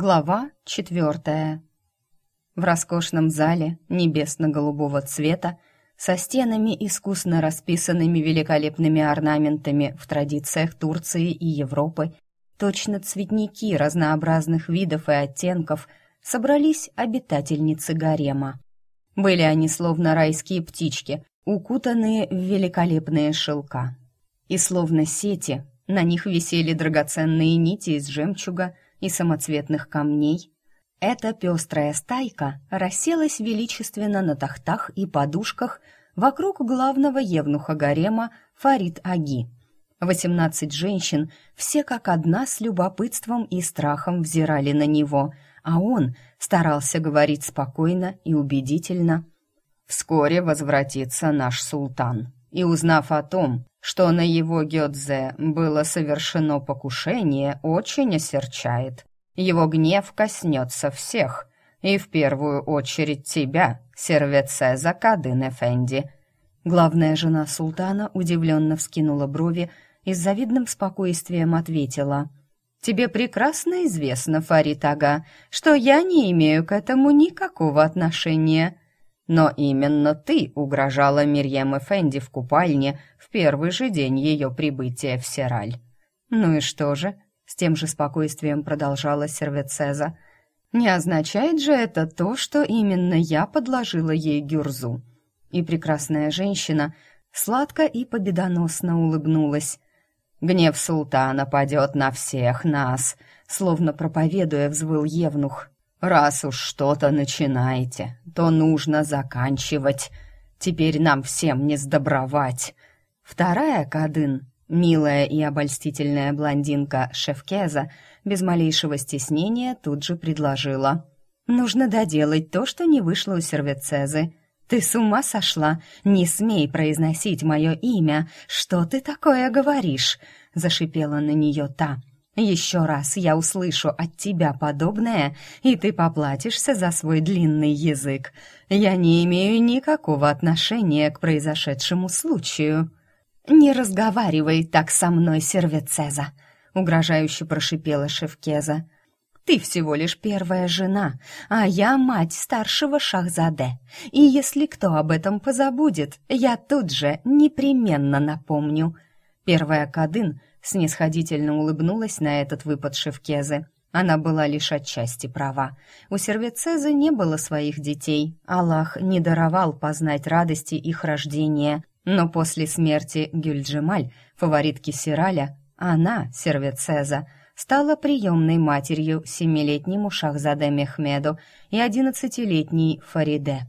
Глава четвертая. В роскошном зале небесно-голубого цвета со стенами, искусно расписанными великолепными орнаментами в традициях Турции и Европы, точно цветники разнообразных видов и оттенков, собрались обитательницы гарема. Были они словно райские птички, укутанные в великолепные шелка. И словно сети, на них висели драгоценные нити из жемчуга – и самоцветных камней, эта пестрая стайка расселась величественно на тахтах и подушках вокруг главного евнуха гарема Фарид Аги. Восемнадцать женщин, все как одна с любопытством и страхом взирали на него, а он старался говорить спокойно и убедительно. «Вскоре возвратится наш султан», и узнав о том, что на его Гёдзе было совершено покушение, очень осерчает. Его гнев коснется всех, и в первую очередь тебя, сервеце Закадын Эфенди. Главная жена султана удивленно вскинула брови и с завидным спокойствием ответила — Тебе прекрасно известно, Фарид Ага, что я не имею к этому никакого отношения. Но именно ты угрожала Мирьям Эфенди в купальне в первый же день ее прибытия в Сераль. Ну и что же? С тем же спокойствием продолжала Сервецеза. Не означает же это то, что именно я подложила ей гюрзу. И прекрасная женщина сладко и победоносно улыбнулась. Гнев султана падет на всех нас, словно проповедуя, взвыл Евнух. Раз уж что-то начинаете, то нужно заканчивать. Теперь нам всем не сдобровать. Вторая Кадын, милая и обольстительная блондинка Шефкеза, без малейшего стеснения тут же предложила. «Нужно доделать то, что не вышло у Сервецезы. Ты с ума сошла? Не смей произносить мое имя. Что ты такое говоришь?» — зашипела на нее та. Еще раз я услышу от тебя подобное, и ты поплатишься за свой длинный язык. Я не имею никакого отношения к произошедшему случаю. Не разговаривай так со мной, Сервецеза, угрожающе прошипела Шевкеза. Ты всего лишь первая жена, а я мать старшего Шахзаде. И если кто об этом позабудет, я тут же непременно напомню. Первая Кадын снисходительно улыбнулась на этот выпад Шевкезы. Она была лишь отчасти права. У Сервецезы не было своих детей. Аллах не даровал познать радости их рождения. Но после смерти Гюльджемаль, фаворитки Сираля, она, Сервецеза, стала приемной матерью семилетнему Шахзаде Мехмеду и одиннадцатилетней Фариде.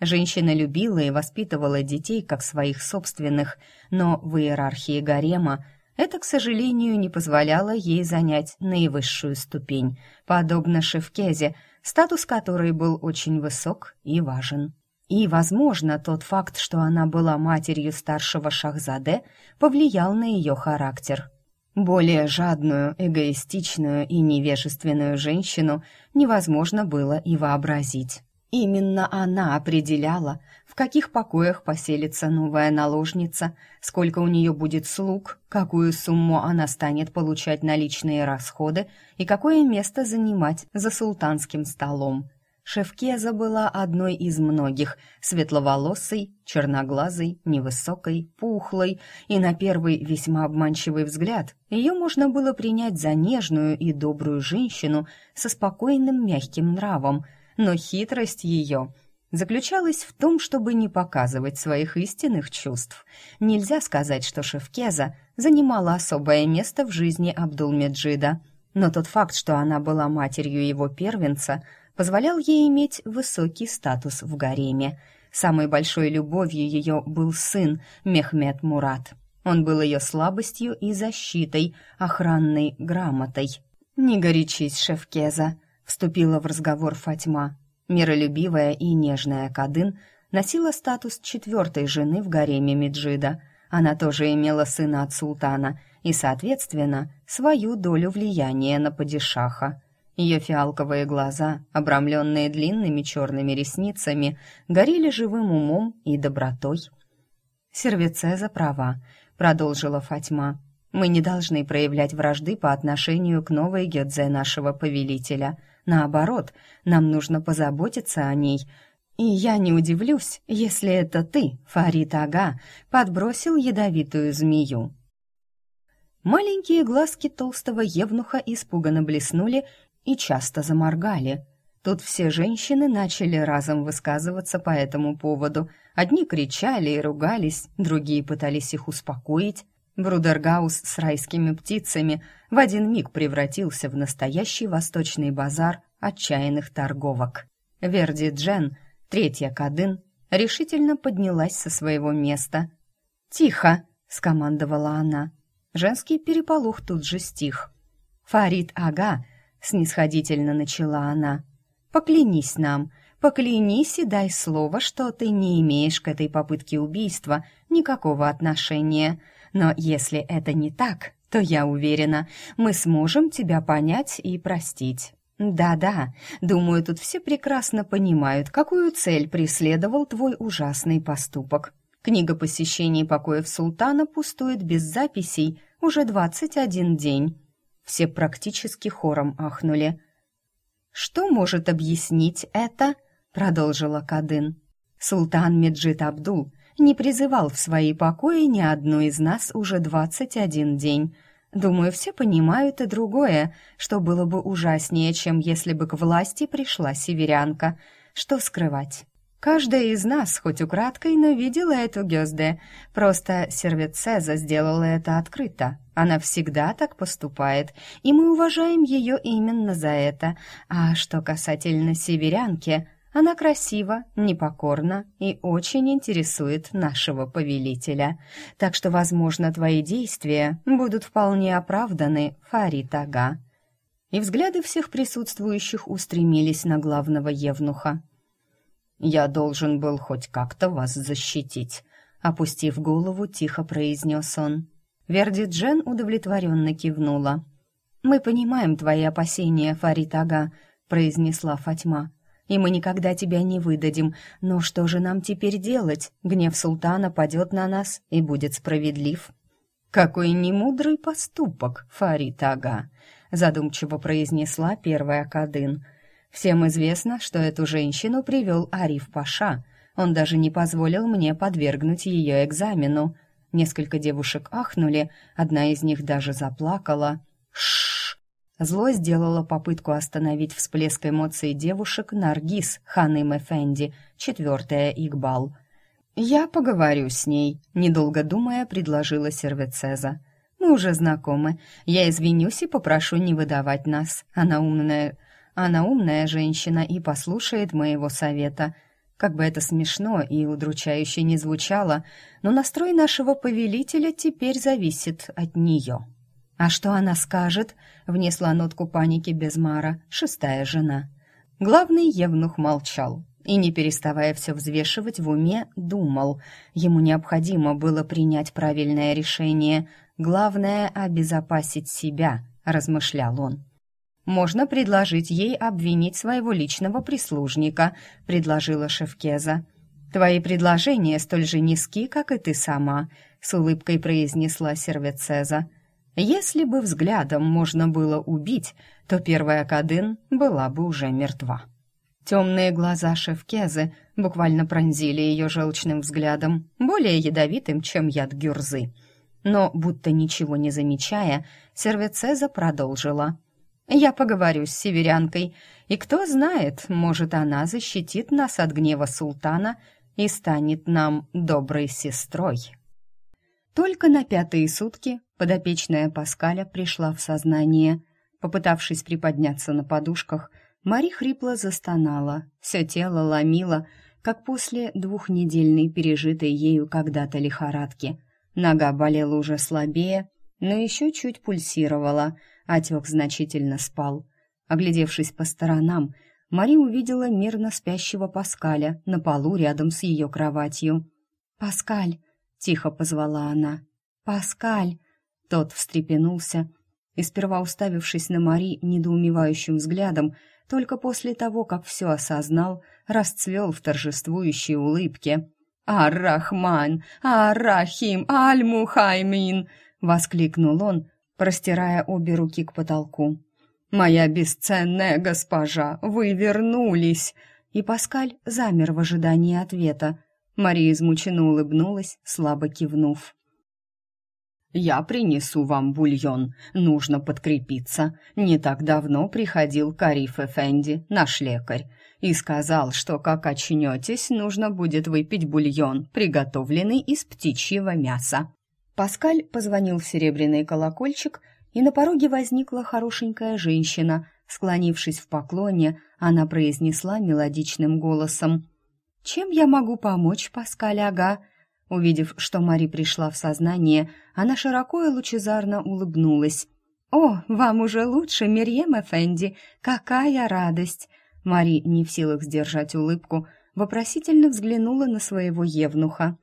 Женщина любила и воспитывала детей как своих собственных, но в иерархии гарема это, к сожалению, не позволяло ей занять наивысшую ступень, подобно Шевкезе, статус которой был очень высок и важен. И, возможно, тот факт, что она была матерью старшего Шахзаде, повлиял на ее характер. Более жадную, эгоистичную и невежественную женщину невозможно было и вообразить. Именно она определяла, в каких покоях поселится новая наложница, сколько у нее будет слуг, какую сумму она станет получать на личные расходы и какое место занимать за султанским столом. Шевкеза была одной из многих, светловолосой, черноглазой, невысокой, пухлой, и на первый весьма обманчивый взгляд ее можно было принять за нежную и добрую женщину со спокойным мягким нравом – но хитрость ее заключалась в том, чтобы не показывать своих истинных чувств. Нельзя сказать, что Шевкеза занимала особое место в жизни Абдулмеджида, но тот факт, что она была матерью его первенца, позволял ей иметь высокий статус в гареме. Самой большой любовью ее был сын Мехмед Мурат. Он был ее слабостью и защитой, охранной грамотой. «Не горячись, Шевкеза», вступила в разговор Фатьма. Миролюбивая и нежная Кадын носила статус четвертой жены в гареме Меджида. Она тоже имела сына от султана и, соответственно, свою долю влияния на падишаха. Ее фиалковые глаза, обрамленные длинными черными ресницами, горели живым умом и добротой. «Сервицеза права», — продолжила Фатьма. Мы не должны проявлять вражды по отношению к новой Гёдзе нашего повелителя. Наоборот, нам нужно позаботиться о ней. И я не удивлюсь, если это ты, Фарид Ага, подбросил ядовитую змею». Маленькие глазки толстого евнуха испуганно блеснули и часто заморгали. Тут все женщины начали разом высказываться по этому поводу. Одни кричали и ругались, другие пытались их успокоить. Брудергаус с райскими птицами в один миг превратился в настоящий восточный базар отчаянных торговок. Вердиджен, третья Кадын, решительно поднялась со своего места. «Тихо!» — скомандовала она. Женский переполох тут же стих. «Фарид Ага!» — снисходительно начала она. «Поклянись нам, поклянись и дай слово, что ты не имеешь к этой попытке убийства никакого отношения. Но если это не так, то я уверена, мы сможем тебя понять и простить». «Да-да, думаю, тут все прекрасно понимают, какую цель преследовал твой ужасный поступок. Книга посещений покоев султана пустует без записей уже двадцать один день». Все практически хором ахнули. «Что может объяснить это?» — продолжила Кадын. «Султан Меджид Абдул не призывал в свои покои ни одну из нас уже двадцать один день. Думаю, все понимают и другое, что было бы ужаснее, чем если бы к власти пришла северянка. Что скрывать? Каждая из нас, хоть украдкой, но видела эту Гёзде. Просто Сервицеза сделала это открыто. Она всегда так поступает, и мы уважаем ее именно за это. А что касательно северянки, она красива, непокорна и очень интересует нашего повелителя. Так что, возможно, твои действия будут вполне оправданы, Фарид Ага». И взгляды всех присутствующих устремились на главного евнуха. «Я должен был хоть как-то вас защитить», — опустив голову, тихо произнес он. Верди Джен удовлетворенно кивнула. «Мы понимаем твои опасения, Фарид Ага», — произнесла Фатьма. «И мы никогда тебя не выдадим. Но что же нам теперь делать? Гнев султана падет на нас и будет справедлив». «Какой немудрый поступок, Фарид Ага», — задумчиво произнесла первая Кадын — Всем известно, что эту женщину привел Ариф Паша. Он даже не позволил мне подвергнуть ее экзамену. Несколько девушек ахнули, одна из них даже заплакала. Шш! Зло сделала попытку остановить всплеск эмоций девушек Наргиз Ханым Эфенди, четвертая Игбал. «Я поговорю с ней», — недолго думая, предложила Сервецеза. «Мы уже знакомы. Я извинюсь и попрошу не выдавать нас. Она умная она умная женщина и послушает моего совета. Как бы это смешно и удручающе не звучало, но настрой нашего повелителя теперь зависит от нее. «А что она скажет?» — внесла нотку паники Безмара, шестая жена. Главный евнух молчал и, не переставая все взвешивать в уме, думал. Ему необходимо было принять правильное решение. Главное — обезопасить себя, размышлял он. Можно предложить ей обвинить своего личного прислужника, предложила Шевкеза. Твои предложения столь же низки, как и ты сама, с улыбкой произнесла Сервецеза. Если бы взглядом можно было убить, то первая Кадын была бы уже мертва. Темные глаза Шевкезы буквально пронзили ее желчным взглядом, более ядовитым, чем яд гюрзы. Но, будто ничего не замечая, Сервецеза продолжила — я поговорю с северянкой, и кто знает, может, она защитит нас от гнева султана и станет нам доброй сестрой. Только на пятые сутки подопечная Паскаля пришла в сознание. Попытавшись приподняться на подушках, Мари хрипло застонала, все тело ломило, как после двухнедельной пережитой ею когда-то лихорадки. Нога болела уже слабее, но еще чуть пульсировала — Отек значительно спал. Оглядевшись по сторонам, Мари увидела мирно спящего Паскаля на полу рядом с ее кроватью. «Паскаль!» — тихо позвала она. «Паскаль!» Тот встрепенулся и, сперва уставившись на Мари недоумевающим взглядом, только после того, как все осознал, расцвел в торжествующей улыбке. «Ар-Рахман! Ар-Рахим! Аль-Мухаймин!» — воскликнул он, простирая обе руки к потолку. «Моя бесценная госпожа, вы вернулись!» И Паскаль замер в ожидании ответа. Мария измученно улыбнулась, слабо кивнув. «Я принесу вам бульон. Нужно подкрепиться. Не так давно приходил Кариф Эфенди, наш лекарь, и сказал, что как очнетесь, нужно будет выпить бульон, приготовленный из птичьего мяса». Паскаль позвонил в серебряный колокольчик, и на пороге возникла хорошенькая женщина. Склонившись в поклоне, она произнесла мелодичным голосом. «Чем я могу помочь, Паскаль Ага?» Увидев, что Мари пришла в сознание, она широко и лучезарно улыбнулась. «О, вам уже лучше, Мирьем Эфенди! Какая радость!» Мари, не в силах сдержать улыбку, вопросительно взглянула на своего евнуха.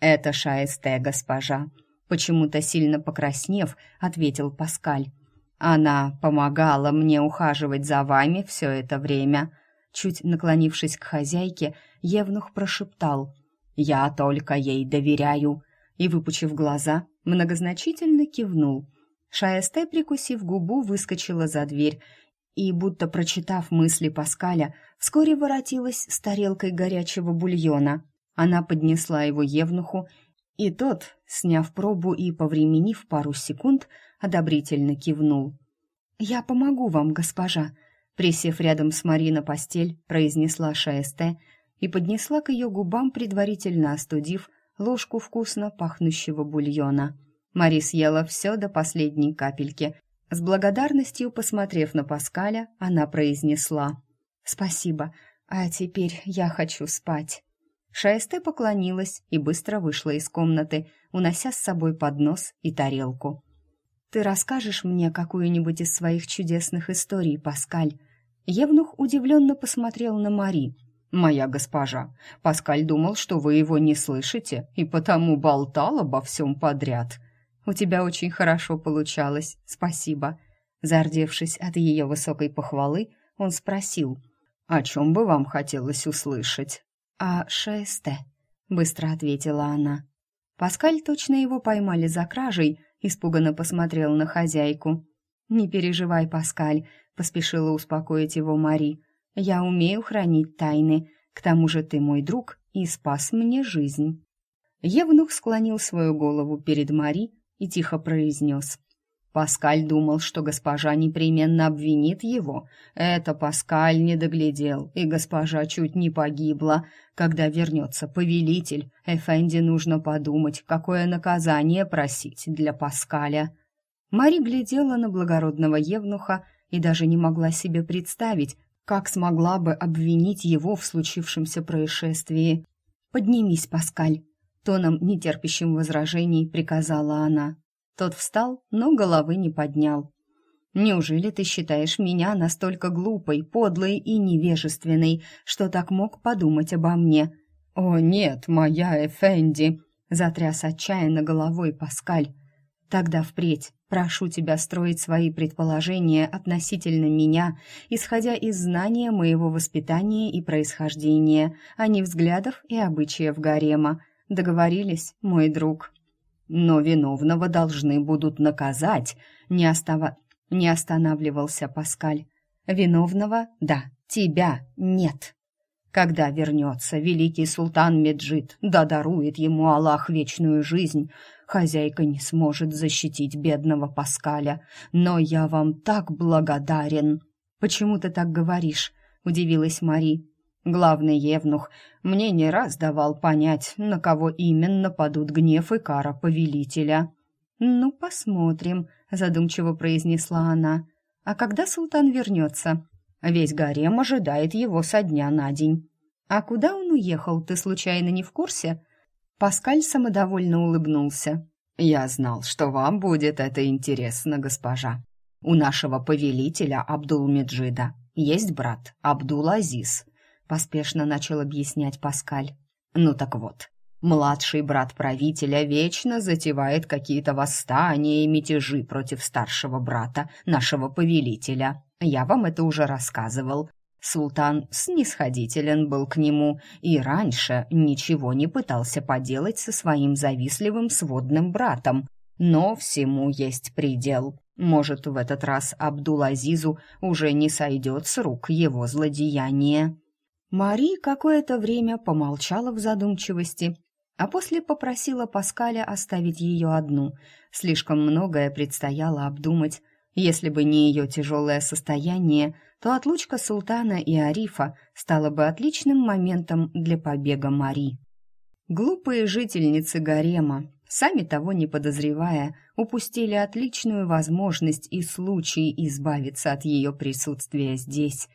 «Это Шаэсте, госпожа!» Почему-то сильно покраснев, ответил Паскаль. «Она помогала мне ухаживать за вами все это время». Чуть наклонившись к хозяйке, Евнух прошептал я только ей доверяю. И, выпучив глаза, многозначительно кивнул. Шаэсте, прикусив губу, выскочила за дверь и, будто прочитав мысли Паскаля, вскоре воротилась с тарелкой горячего бульона. Она поднесла его Евнуху, и тот, сняв пробу и повременив пару секунд, одобрительно кивнул. «Я помогу вам, госпожа», присев рядом с Мари на постель, произнесла Шаэсте, и поднесла к ее губам, предварительно остудив ложку вкусно пахнущего бульона. Мари съела все до последней капельки. С благодарностью, посмотрев на Паскаля, она произнесла «Спасибо, а теперь я хочу спать». Шаэсте поклонилась и быстро вышла из комнаты, унося с собой поднос и тарелку. «Ты расскажешь мне какую-нибудь из своих чудесных историй, Паскаль?» Евнух удивленно посмотрел на Мари – «Моя госпожа, Паскаль думал, что вы его не слышите, и потому болтал обо всем подряд. У тебя очень хорошо получалось, спасибо». Зардевшись от ее высокой похвалы, он спросил, «О чем бы вам хотелось услышать?» «О шесте», — быстро ответила она. Паскаль точно его поймали за кражей, испуганно посмотрел на хозяйку. «Не переживай, Паскаль», — поспешила успокоить его Мари. Я умею хранить тайны. К тому же ты мой друг и спас мне жизнь». Евнух склонил свою голову перед Мари и тихо произнес. Паскаль думал, что госпожа непременно обвинит его. Это Паскаль не доглядел, и госпожа чуть не погибла. Когда вернется повелитель, Эфенди нужно подумать, какое наказание просить для Паскаля. Мари глядела на благородного евнуха и даже не могла себе представить, как смогла бы обвинить его в случившемся происшествии? «Поднимись, Паскаль!» Тоном, нетерпящим возражений, приказала она. Тот встал, но головы не поднял. «Неужели ты считаешь меня настолько глупой, подлой и невежественной, что так мог подумать обо мне?» «О, нет, моя Эфенди!» — затряс отчаянно головой Паскаль. «Тогда впредь Прошу тебя строить свои предположения относительно меня, исходя из знания моего воспитания и происхождения, а не взглядов и обычаев гарема. Договорились, мой друг? Но виновного должны будут наказать, не, остава... не останавливался Паскаль. Виновного, да, тебя нет. Когда вернется великий султан Меджид, да дарует ему Аллах вечную жизнь, хозяйка не сможет защитить бедного Паскаля. Но я вам так благодарен. Почему ты так говоришь? удивилась Мари. Главный евнух мне не раз давал понять, на кого именно падут гнев и кара повелителя. Ну, посмотрим, задумчиво произнесла она. А когда султан вернется? Весь гарем ожидает его со дня на день. А куда он уехал, ты случайно не в курсе? Паскаль самодовольно улыбнулся. Я знал, что вам будет это интересно, госпожа. У нашего повелителя Абдул-Меджида есть брат Абдул-Азиз, поспешно начал объяснять Паскаль. Ну так вот, Младший брат правителя вечно затевает какие-то восстания и мятежи против старшего брата, нашего повелителя. Я вам это уже рассказывал. Султан снисходителен был к нему и раньше ничего не пытался поделать со своим завистливым сводным братом. Но всему есть предел. Может, в этот раз Абдул-Азизу уже не сойдет с рук его злодеяние. Мари какое-то время помолчала в задумчивости, а после попросила Паскаля оставить ее одну. Слишком многое предстояло обдумать. Если бы не ее тяжелое состояние, то отлучка султана и Арифа стала бы отличным моментом для побега Мари. Глупые жительницы гарема, сами того не подозревая, упустили отличную возможность и случай избавиться от ее присутствия здесь.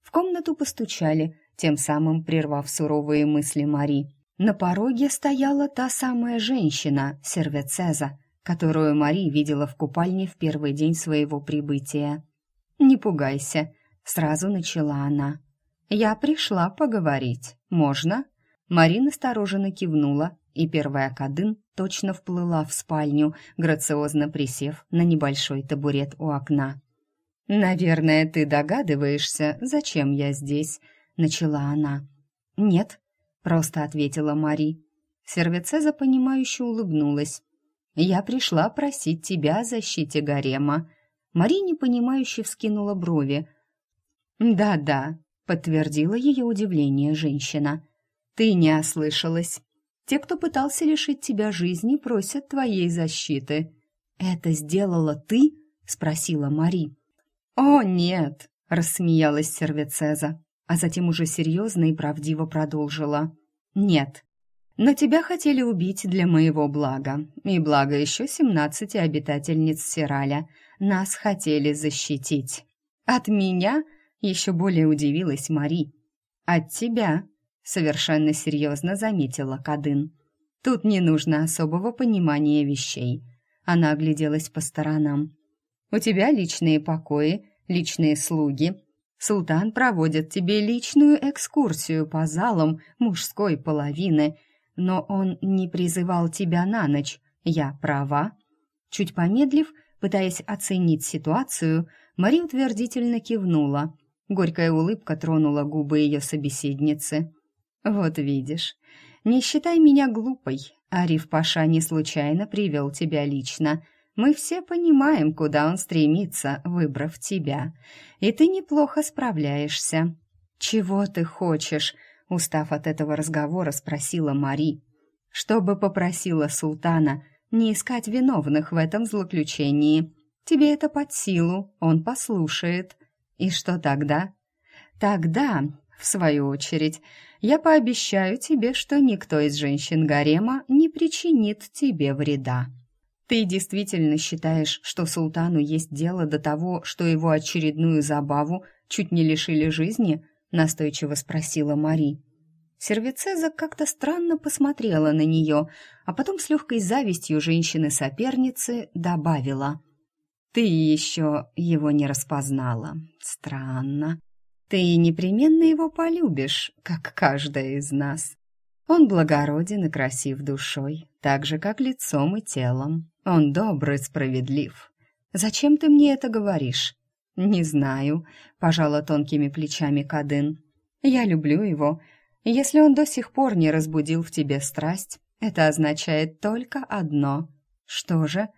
В комнату постучали, тем самым прервав суровые мысли Мари. На пороге стояла та самая женщина, Сервецеза, которую Мари видела в купальне в первый день своего прибытия. «Не пугайся», — сразу начала она. «Я пришла поговорить. Можно?» Мари настороженно кивнула, и первая Кадын точно вплыла в спальню, грациозно присев на небольшой табурет у окна. «Наверное, ты догадываешься, зачем я здесь?» — начала она. «Нет», просто ответила Мари. Сервицеза, понимающе улыбнулась. «Я пришла просить тебя о защите гарема». Мари непонимающе вскинула брови. «Да-да», — подтвердила ее удивление женщина. «Ты не ослышалась. Те, кто пытался лишить тебя жизни, просят твоей защиты». «Это сделала ты?» — спросила Мари. «О, нет!» — рассмеялась Сервицеза а затем уже серьезно и правдиво продолжила. «Нет, но тебя хотели убить для моего блага, и блага еще семнадцати обитательниц Сираля. Нас хотели защитить. От меня?» — еще более удивилась Мари. «От тебя», — совершенно серьезно заметила Кадын. «Тут не нужно особого понимания вещей». Она огляделась по сторонам. «У тебя личные покои, личные слуги, Султан проводит тебе личную экскурсию по залам мужской половины, но он не призывал тебя на ночь. Я права?» Чуть помедлив, пытаясь оценить ситуацию, Мари утвердительно кивнула. Горькая улыбка тронула губы ее собеседницы. «Вот видишь, не считай меня глупой. Ариф Паша не случайно привел тебя лично. Мы все понимаем, куда он стремится, выбрав тебя. И ты неплохо справляешься. Чего ты хочешь? Устав от этого разговора, спросила Мари. Чтобы попросила султана не искать виновных в этом злоключении. Тебе это под силу, он послушает. И что тогда? Тогда, в свою очередь, я пообещаю тебе, что никто из женщин гарема не причинит тебе вреда. Ты действительно считаешь, что султану есть дело до того, что его очередную забаву чуть не лишили жизни? Настойчиво спросила Мари. Сервицеза как-то странно посмотрела на нее, а потом с легкой завистью женщины-соперницы добавила. «Ты еще его не распознала. Странно. Ты непременно его полюбишь, как каждая из нас. Он благороден и красив душой, так же, как лицом и телом. Он добрый, справедлив. Зачем ты мне это говоришь? Не знаю, пожала тонкими плечами Кадын. Я люблю его. Если он до сих пор не разбудил в тебе страсть, это означает только одно. Что же?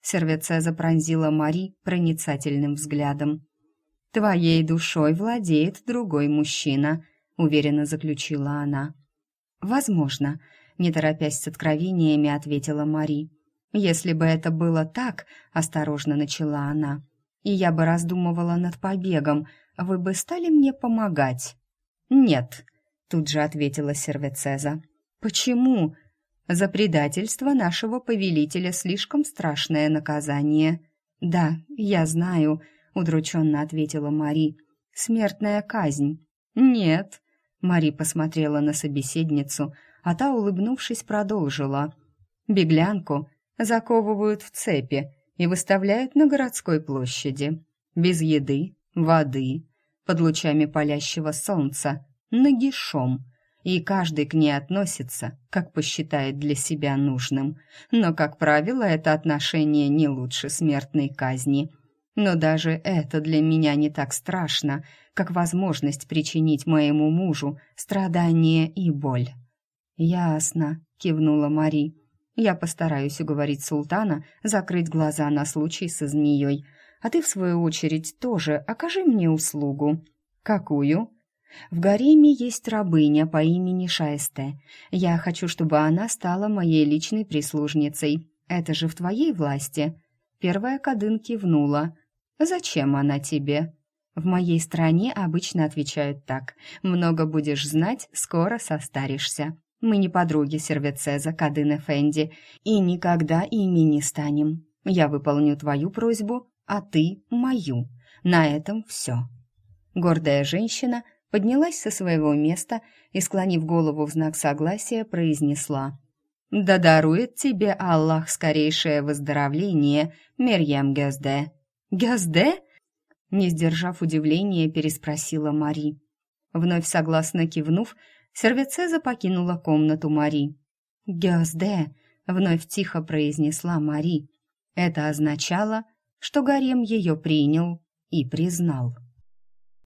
Сервеце пронзила Мари проницательным взглядом. «Твоей душой владеет другой мужчина», — уверенно заключила она. «Возможно», — не торопясь с откровениями, ответила Мари. «Если бы это было так», — осторожно начала она, «и я бы раздумывала над побегом, вы бы стали мне помогать?» «Нет», — тут же ответила Сервецеза. «Почему?» «За предательство нашего повелителя слишком страшное наказание». «Да, я знаю», — удрученно ответила Мари. «Смертная казнь». «Нет», — Мари посмотрела на собеседницу, а та, улыбнувшись, продолжила. «Беглянку заковывают в цепи и выставляют на городской площади. Без еды, воды, под лучами палящего солнца, нагишом. И каждый к ней относится, как посчитает для себя нужным. Но, как правило, это отношение не лучше смертной казни. Но даже это для меня не так страшно, как возможность причинить моему мужу страдания и боль. «Ясно», — кивнула Мари. Я постараюсь уговорить султана закрыть глаза на случай со змеей, а ты, в свою очередь, тоже окажи мне услугу». «Какую?» «В гареме есть рабыня по имени Шаесте. Я хочу, чтобы она стала моей личной прислужницей. Это же в твоей власти». Первая Кадын кивнула. «Зачем она тебе?» В моей стране обычно отвечают так. «Много будешь знать, скоро состаришься». Мы не подруги Сервецеза Кадын Эфенди и никогда ими не станем. Я выполню твою просьбу, а ты — мою. На этом все». Гордая женщина поднялась со своего места и, склонив голову в знак согласия, произнесла «Да дарует тебе Аллах скорейшее выздоровление, Мерьям Гязде». «Гязде?» Не сдержав удивления, переспросила Мари. Вновь согласно кивнув, Сервицеза покинула комнату Мари. «Гязде!» — вновь тихо произнесла Мари. Это означало, что гарем ее принял и признал.